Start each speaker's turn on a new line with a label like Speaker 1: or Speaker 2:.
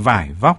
Speaker 1: vải vóc,